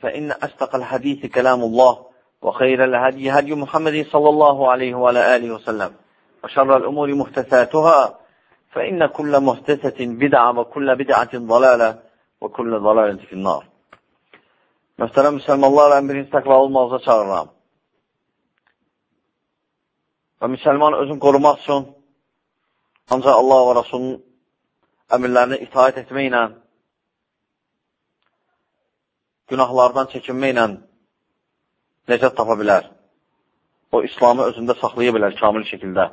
فإن أصدق الحديث كلام الله وخير الهدي هدي محمد صلى الله عليه وعلى آله وسلم وشر الأمور محدثاتها فإن كل محدثة بدعة وكل بدعة ضلالة وكل ضلالة في النار Möhtərəm müsəlmanlar, ən birinci təqva olmağıza çağırıram. Və müsəlman özünü qorumaq üçün ancaq Allah və Rasulun əmirlərinə itaət etməklə, günahlardan çəkinməklə necət tapa bilər. O, İslamı özündə saxlaya bilər kamil şəkildə.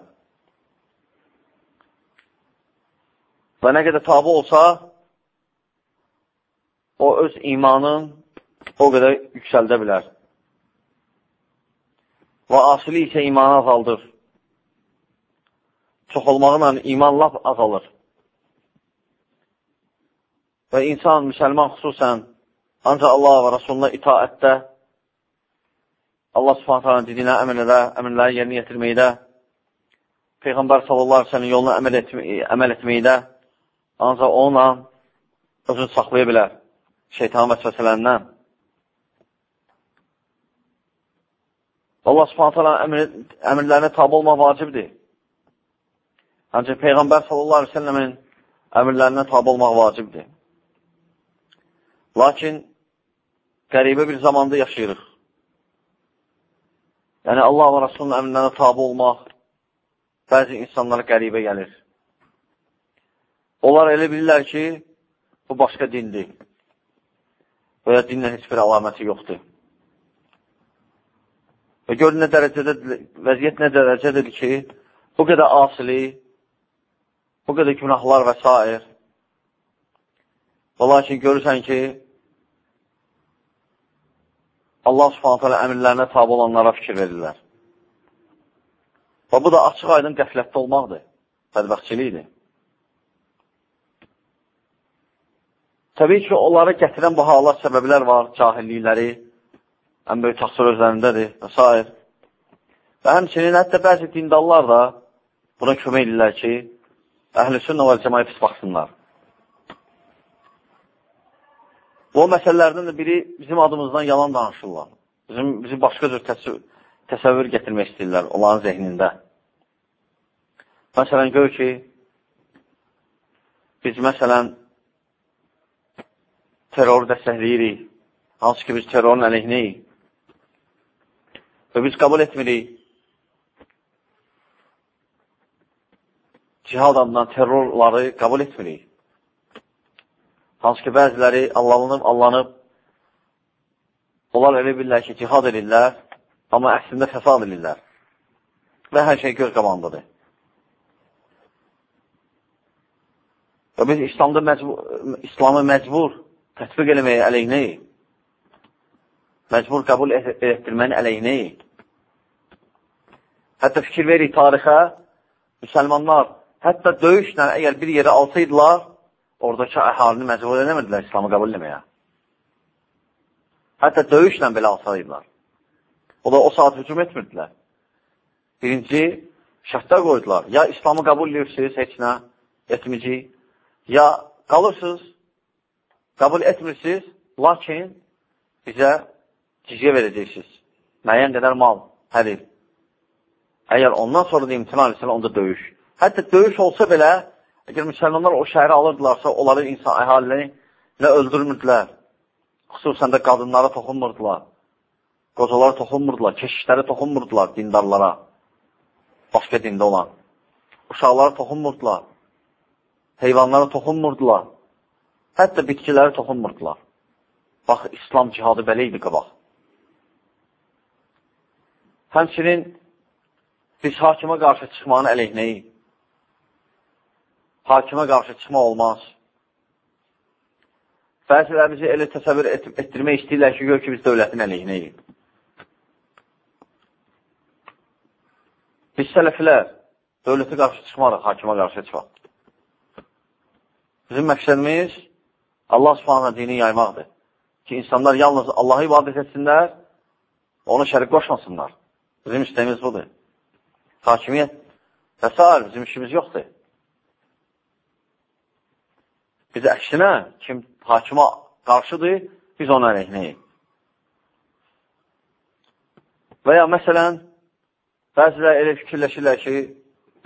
Və nə qədər tabi olsa, o öz imanın o qədər yüksəldə bilər. Və asili isə imanı azaldır. Çox olmağıyla iman laf azalır. Və insan, müsəlman xüsusən, ancaq Allah və Rasuluna itaətdə, Allah subhanətlərin didinə əmr edə, əmrləri yerinə yetirməkdə, Peyğəmbər sallallahu aleyhi ve sellem yoluna əməl, etmə əməl etməkdə, ancaq onunla özünü saxlaya bilər şeytan vəsvəsələrindən. Allah subhanətələ əmr, əmrlərinə tabi olmaq vacibdir. Ancaq Peyğəmbər sallallahu aleyhi ve sellemin əmrlərinə tabi olmaq vacibdir. Lakin qəribə bir zamanda yaşayırıq. Yəni, Allah və Rasulun əmrlərinə tabi olmaq bəzi insanlara qəribə gəlir. Onlar elə bilirlər ki, bu başqa dindir və ya dinlə heç bir əlaməti yoxdur. Və gör nə dərəcədə, vəziyyət nə dərəcədədir ki, bu qədər asili, bu qədər günahlar və s. Və lakin görürsən ki, Allah subhanətə alə əmirlərinə tabi olanlara fikir verirlər. Və bu da açıq aydın qəflətdə olmaqdır, bədbəxtçilikdir. Təbii ki, onlara gətirən bu hallar səbəblər var, cahillikləri, ən böyük təqsir özlərindədir və s. Və həmçinin hətta bəzi dindallar da buna kömək edirlər ki, əhl-i sünnə və cəmayı pis baxsınlar. Bu məsələlərdən də biri bizim adımızdan yalan danışırlar. Bizim, bizi başqa cür təs təsəvvür gətirmək istəyirlər onların zehnində. Məsələn, gör ki, biz məsələn terror dəstəkləyirik, hansı ki, biz terrorun əleyhinəyik. Və biz qəbul etmirik. Cihad adına terrorları qəbul etmirik. Hansı ki, bəziləri allanıb, allanıb, onlar elə bilirlər ki, cihad edirlər, amma əslində fəsad edirlər. Və hər şey göz qabandadır. Və biz İslamda məcbur, İslamı məcbur tətbiq eləməyə əleyhinəyik. Məcbur qəbul etdirmənin əleyhinəyik. Hətta fikir verik tarixə, müsəlmanlar hətta döyüşlə əgər bir yerə alsaydılar, oradakı əhalini məcbur edəmirdilər İslamı qəbul etməyə. Hətta döyüşlə belə alsaydılar. O da o saat hücum etmirdilər. Birinci, şərtlər qoydular. Ya İslamı qəbul edirsiniz, heç nə etməyəcək, ya qalırsınız, qəbul etmirsiniz, lakin bizə cizyə verəcəksiniz. Müəyyən qədər mal, hər il. Əgər ondan sonra da imtina etsən, onda döyüş. Hətta döyüş olsa belə, əgər müsəlmanlar o şəhəri alırdılarsa, onları insan əhalini öldürmürdülər, xüsusən də qadınlara toxunmurdular. qocalara toxunmurdular, keşişlərə toxunmurdular dindarlara, başqa dində olan. Uşaqlara toxunmurdular, heyvanlara toxunmurdular, hətta bitkiləri toxunmurdular. Bax, İslam cihadı belə idi qabaq. Həmçinin biz hakimə qarşı çıxmanın əleyhinəyik. Hakimə qarşı çıxma olmaz. Bəzilər bizi elə təsəvvür et etdirmək istəyirlər ki, gör ki, biz dövlətin əleyhinəyik. Biz sələfilər dövlətə qarşı çıxmarıq, hakimə qarşı çıxmaq. Bizim məqsədimiz Allah subhanə dini yaymaqdır. Ki, insanlar yalnız Allahı ibadət etsinlər, onu şərik qoşmasınlar. Bizim istəyimiz budur. Hakimiyyət və s. bizim işimiz yoxdur. Biz əksinə, kim hakimə qarşıdır, biz ona əleyhinəyik. Və ya məsələn, bəzilər elə fikirləşirlər ki,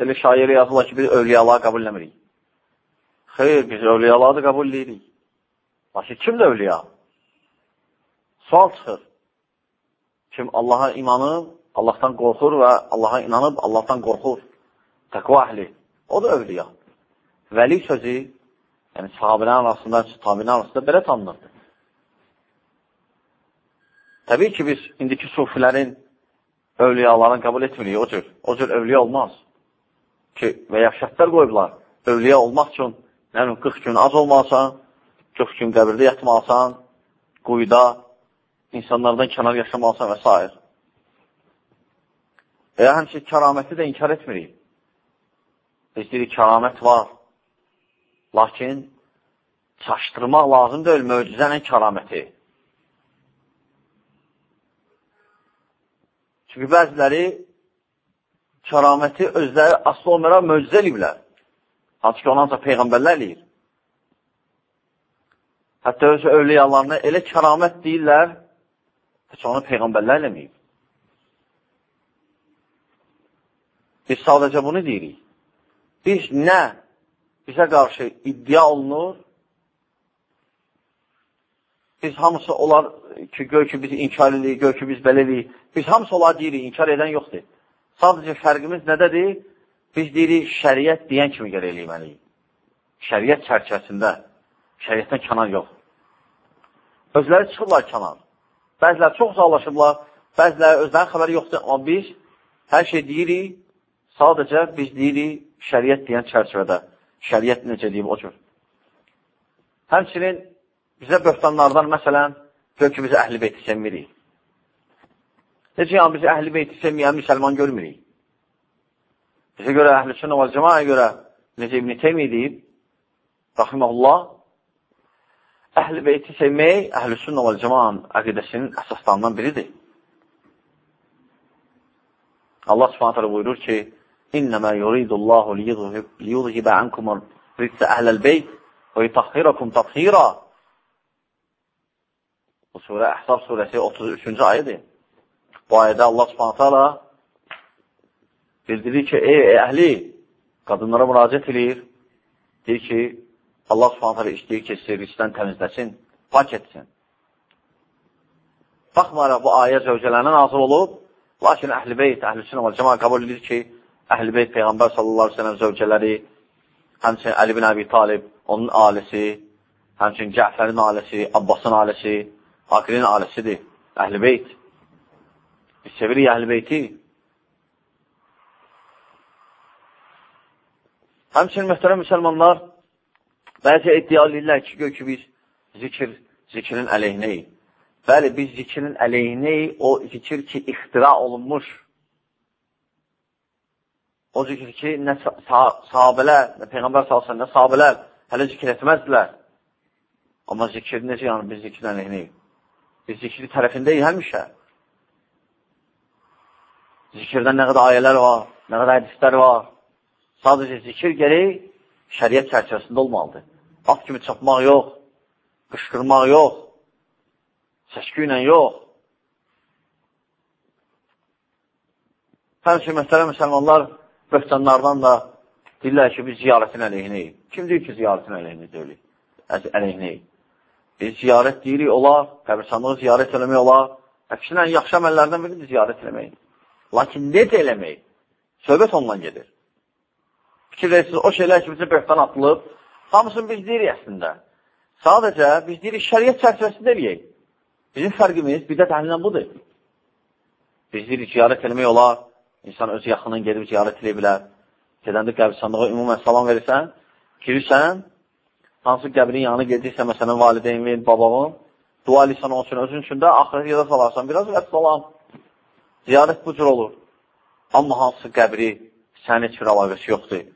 elə şairi yazırlar ki, biz övliyaları qəbul eləmirik. Xeyr, biz övliyaları da qəbul edirik. Lakin kimdir övliya? Sual çıxır. Kim Allaha imanıb, Allahdan qorxur və Allaha inanıb, Allahdan qorxur. Təqva əhli. O da övliya. Vəli sözü, yəni sahabilərin arasında, tabilərin arasında belə tanınır. Təbii ki, biz indiki sufilərin övliyalarını qəbul etmirik, o cür. O cür övliya olmaz. Ki, və ya şərtlər qoyublar. Övliya olmaq üçün, nə bilim, 40 gün az olmalısan, 40 gün qəbirdə yatmalısan, quyuda, insanlardan kənar yaşamalısan və s. Və ya həmçin kəraməti də inkar etmirik. Biz deyirik, kəramət var. Lakin çaşdırmaq lazım deyil möcüzənin kəraməti. Çünki bəziləri kəraməti özləri aslı olmayaraq möcüzə eləyiblər. Hansı ki, onanca Peyğəmbərlər eləyir. Hətta öz övliyalarına elə kəramət deyirlər, heç onu Peyğəmbərlər eləməyib. Biz sadəcə bunu deyirik. Biz nə bizə qarşı iddia olunur, biz hamısı onlar ki, gör ki, biz inkar edirik, gör ki, biz belə edirik, biz hamısı onlar deyirik, inkar edən yoxdur. Sadəcə fərqimiz nədədir? Biz deyirik, şəriət deyən kimi görə eləyməliyik. Şəriət çərçivəsində, şəriətdən kənar yox. Özləri çıxırlar kənar. Bəzilər çox uzaqlaşıblar, bəzilər özlərinin xəbəri yoxdur, amma biz hər şey deyirik, sadəcə biz deyirik, şəriət deyən çərçivədə. Şəriət necə deyib o cür. Həmçinin bizə böhtanlardan, məsələn, gör ki, biz əhl-i beyti sevmirik. Necə yəni biz əhl-i beyti sevməyən müsəlman görmürük. Bizə görə əhl-i sünnə və cəmaaya görə necə İbn-i Teymi deyib, rahiməhullah, əhl-i beyti sevmək əhl-i sünnə və cəmanın əqidəsinin əsaslarından biridir. Allah subhanət hələ buyurur ki, İnnəmə yuridullahu liyudhibə ənkumur rizsə əhləl-beyt və yutahhirakum tathira. Bu surə Əhsab surəsi 33-cü ayədir. Bu ayədə Allah subhanətə ala bildirir ki, ey, ey əhli, qadınlara müraciət edir. Deyir ki, Allah subhanətə ala istəyir ki, servisdən təmizləsin, pak etsin. Baxmayaraq bu ayə zövcələrinə nazil olub, lakin əhl-i beyt, əhl-i sünə və cəma qəbul edir ki, əhl-i beyt Peyğəmbər sallallahu aleyhi ve sellem zövcələri, həmçinin Əli bin Əbi Talib, onun aləsi, həmçinin Cəfərin aləsi, Abbasın aləsi, Akilin aləsidir, əhl-i beyt. Biz sevirik əhl-i beyti. Həmçinin mühtərəm müsəlmanlar bəzi iddia edirlər ki, gör ki, biz zikir, zikrin əleyhinəyik. Bəli, biz zikrin əleyhinəyik, o zikir ki, ixtira olunmuş. O zikir ki, nə sahabələr, nə Peyğəmbər salsın, nə sahabələr hələ zikir etməzdilər. Amma zikir necə yəni biz zikrin əleyhinəyik? Biz zikri tərəfindəyik həmişə. Zikirdən nə qədər ayələr var, nə qədər hədislər var. Sadəcə zikir gerək şəriət çərçivəsində olmalıdır. At kimi çapmaq yox, qışqırmaq yox, səskü ilə yox. Həmçin, məsələ müsəlmanlar böhtanlardan da deyirlər ki, biz ziyarətin əleyhinəyik. Kim deyir ki, ziyarətin əleyhinə deyilik? Əleyhinəyik. Biz ziyarət deyirik, olar, qəbirsanlığı ziyarət eləmək olar, Əksinə, yaxşı əməllərdən biridir ziyarət eləmək. Lakin necə eləmək? Söhbət ondan gedir. Fikir verirsiniz, o şeylər ki, bizə böhtan atılıb, hamısını biz deyirik əslində. Sadəcə, biz deyirik, şəriyyət çərçivəsində eləyək. Bizim fərqimiz bidət əhlindən budur. Biz deyirik, ziyarət eləmək olar, insan öz yaxından gedib ziyarət eləyə bilər. Gedəndə qəbristanlığa ümumən salam verirsən, girirsən, hansı qəbrin yanına gedirsə, məsələn, valideynin, babamın, dua lisan olsun, özün üçün də axirət yada salarsan, biraz və salam. Ziyarət bu cür olur. Amma hansı qəbri sənin heç bir əlaqəsi yoxdur.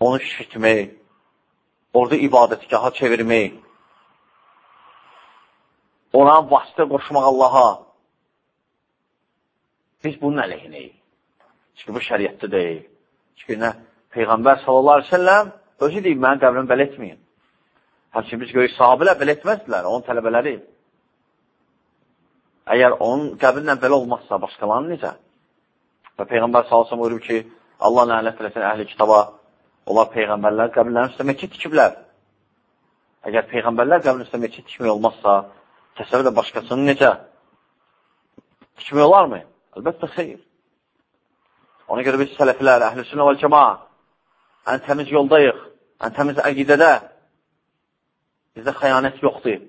Onu şişitmək, orada ibadətgaha çevirmək, ona vasitə qoşmaq Allaha. Biz bunun əleyhinəyik. Çünki bu şəriətdə deyil. Çünki nə? Peyğəmbər sallallahu aleyhi ve selləm özü deyib, mənim qəbrimi belə etməyin. Həmçin biz görürük, sahabilər belə etməzdilər, onun tələbələri. Əgər onun qəbrinlə belə olmazsa, başqalarının necə? Və Peyğəmbər salsam buyurub ki, Allah lənət eləsin əhli kitaba, onlar Peyğəmbərlər qəbirlərin üstə məkid tikiblər. Əgər Peyğəmbərlər qəbrin üstə məkid tikmək olmazsa, təsəvvür də başqasının necə? Tikmək olarmı? Əlbəttə xeyr. Ona görə biz sələflər, əhlüsünə və cəma, ən təmiz yoldayıq, ən təmiz əqidədə, Bizdə xəyanət yoxdur,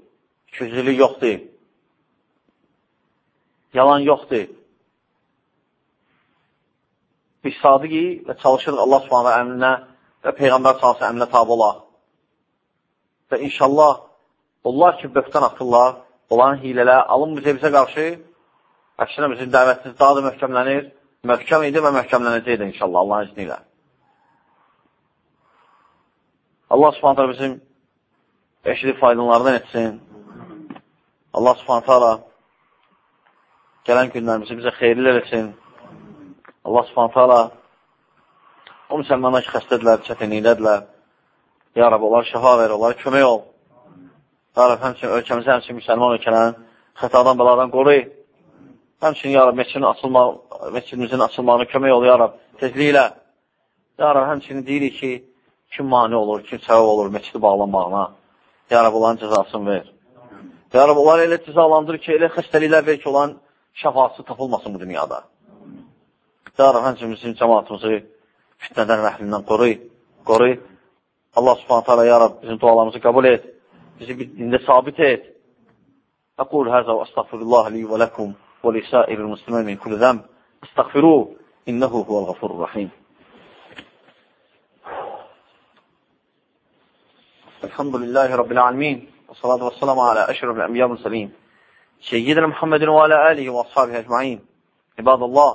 küzülü yoxdur, yalan yoxdur. Biz sadiqik və çalışırıq Allah subhanə əmrinə və Peyğəmbər salsı əmrinə tabi olaq. Və inşallah, onlar ki, böhtan atırlar, onların hilələr alın bizə bizə qarşı, əksinə bizim dəvətimiz daha da möhkəmlənir, möhkəm idi və möhkəmlənəcəkdir inşallah Allahın izni ilə. Allah subhanətlə bizim eşidib faydalardan etsin. Allah subhanətə ala gələn günlərimizi bizə xeyirlər etsin. Allah subhanətə ala o müsəlmanlar ki, xəstədirlər, çətinlikdədirlər. Ya Rab, onlara şəfa ver, onlara kömək ol. Ya Rab, həmçin ölkəmizi, həmçin müsəlman ölkələrin xətadan, bəladan qoruy. Həmçin, Ya Rab, meçidin açılma, meçidimizin açılmağına kömək ol, Ya Rab, tezliklə. Ya Rab, həmçinin deyirik ki, kim mani olur, kim səbəb olur meçidi bağlanmağına. Ya Rab, onların cəzasını ver. Ya Rab, onları elə cəzalandır ki, elə xəstəliklər ver ki, olan şəfası tapılmasın bu dünyada. Ya Rab, həmçimizin cəmatımızı fitnədən və əhlindən qoruy, qoruy. Allah subhanətə alə, Ya Rab, bizim dualarımızı qəbul et, bizi bir dində sabit et. Əqul həzə və əstəğfirullah li və ləkum və lisəir-i müslimə min kulli zəm. Əstəğfiru, innəhu huvəl-ğafurur rahim. الحمد لله رب العالمين والصلاة والسلام على أشرف الأنبياء والمرسلين سيدنا محمد وعلى آله وأصحابه أجمعين عباد الله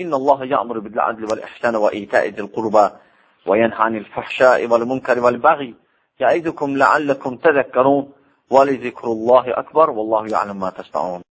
إن الله يأمر بالعدل والإحسان وإيتاء ذي القربى وينهى عن الفحشاء والمنكر والبغي يعظكم لعلكم تذكرون ولذكر الله أكبر والله يعلم ما تصنعون